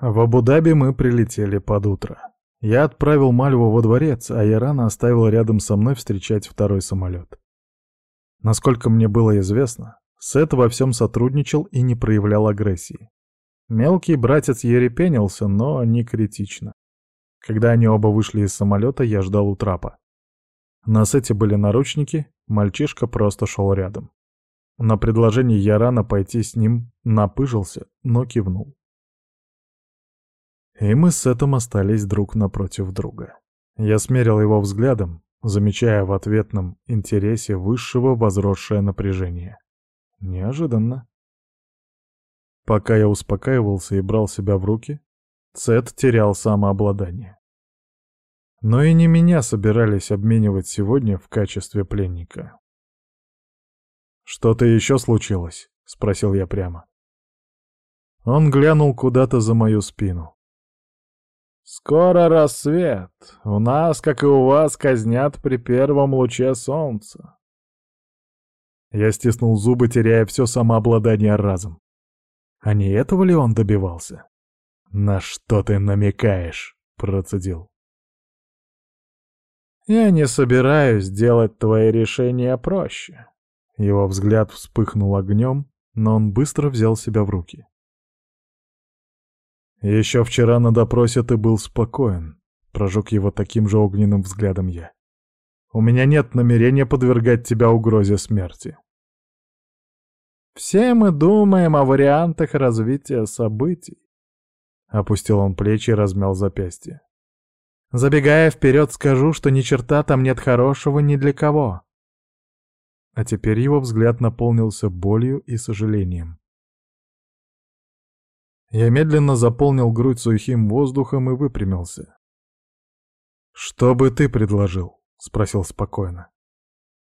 В Абу-Даби мы прилетели под утро. Я отправил Мальву во дворец, а Ярана оставил рядом со мной встречать второй самолет. Насколько мне было известно, Сет во всем сотрудничал и не проявлял агрессии. Мелкий братец ерепенился, но не критично. Когда они оба вышли из самолета, я ждал у трапа. На Сете были наручники, мальчишка просто шел рядом. На предложение Ярана пойти с ним напыжился, но кивнул. И мы с Сетом остались друг напротив друга. Я смерил его взглядом, замечая в ответном интересе высшего возросшее напряжение. Неожиданно. Пока я успокаивался и брал себя в руки, Сет терял самообладание. Но и не меня собирались обменивать сегодня в качестве пленника. «Что-то еще случилось?» — спросил я прямо. Он глянул куда-то за мою спину. «Скоро рассвет. У нас, как и у вас, казнят при первом луче солнца». Я стиснул зубы, теряя все самообладание разом. А не этого ли он добивался? «На что ты намекаешь?» — процедил. «Я не собираюсь делать твои решения проще». Его взгляд вспыхнул огнем, но он быстро взял себя в руки. «Еще вчера на допросе ты был спокоен», — прожег его таким же огненным взглядом я. «У меня нет намерения подвергать тебя угрозе смерти». «Все мы думаем о вариантах развития событий», — опустил он плечи и размял запястье. «Забегая вперед, скажу, что ни черта там нет хорошего ни для кого». А теперь его взгляд наполнился болью и сожалением. Я медленно заполнил грудь сухим воздухом и выпрямился. «Что бы ты предложил?» — спросил спокойно.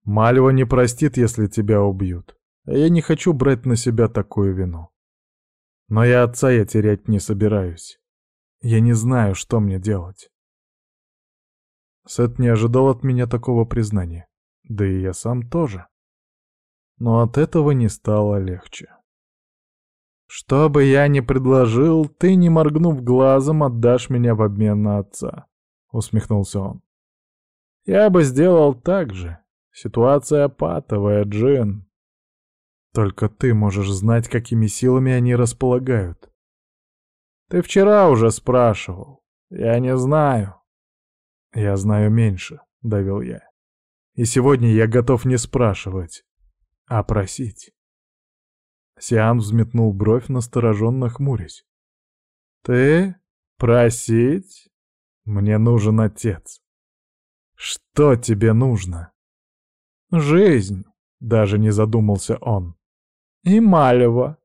«Мальва не простит, если тебя убьют, а я не хочу брать на себя такую вину. Но я отца я терять не собираюсь. Я не знаю, что мне делать». Сет не ожидал от меня такого признания, да и я сам тоже. Но от этого не стало легче. Что бы я ни предложил, ты, не моргнув глазом, отдашь меня в обмен на отца», — усмехнулся он. «Я бы сделал так же. Ситуация патовая, Джин. Только ты можешь знать, какими силами они располагают. Ты вчера уже спрашивал. Я не знаю». «Я знаю меньше», — давил я. «И сегодня я готов не спрашивать, а просить». Сиан взметнул бровь, настороженно хмурясь. «Ты? Просить? Мне нужен отец». «Что тебе нужно?» «Жизнь», — даже не задумался он. «И Малева».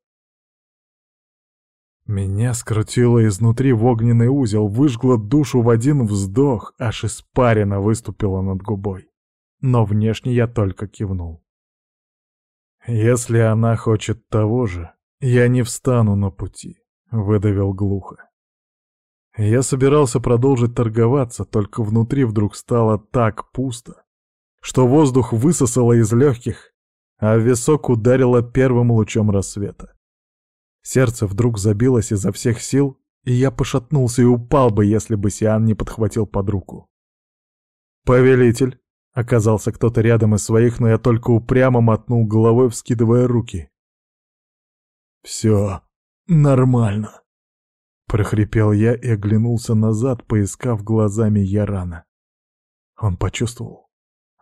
Меня скрутило изнутри в огненный узел, выжгло душу в один вздох, аж испарина выступила над губой. Но внешне я только кивнул. «Если она хочет того же, я не встану на пути», — выдавил глухо. Я собирался продолжить торговаться, только внутри вдруг стало так пусто, что воздух высосало из легких, а в висок ударило первым лучом рассвета. Сердце вдруг забилось изо всех сил, и я пошатнулся и упал бы, если бы Сиан не подхватил под руку. «Повелитель!» Оказался кто-то рядом из своих, но я только упрямо мотнул головой, вскидывая руки. «Все нормально», — прохрипел я и оглянулся назад, поискав глазами Ярана. Он почувствовал.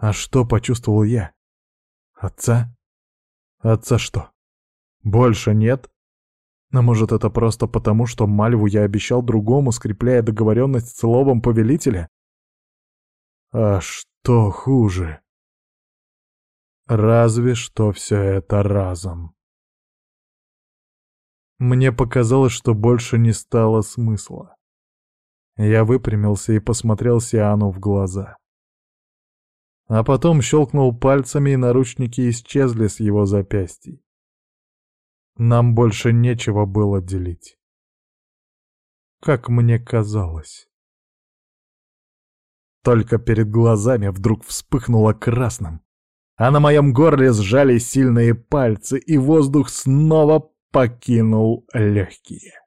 А что почувствовал я? Отца? Отца что? Больше нет? А может, это просто потому, что Мальву я обещал другому, скрепляя договоренность словом повелителя? А что? То хуже. Разве что все это разом. Мне показалось, что больше не стало смысла. Я выпрямился и посмотрел Сиану в глаза. А потом щелкнул пальцами, и наручники исчезли с его запястий. Нам больше нечего было делить. Как мне казалось. Только перед глазами вдруг вспыхнуло красным, а на моем горле сжались сильные пальцы, и воздух снова покинул легкие.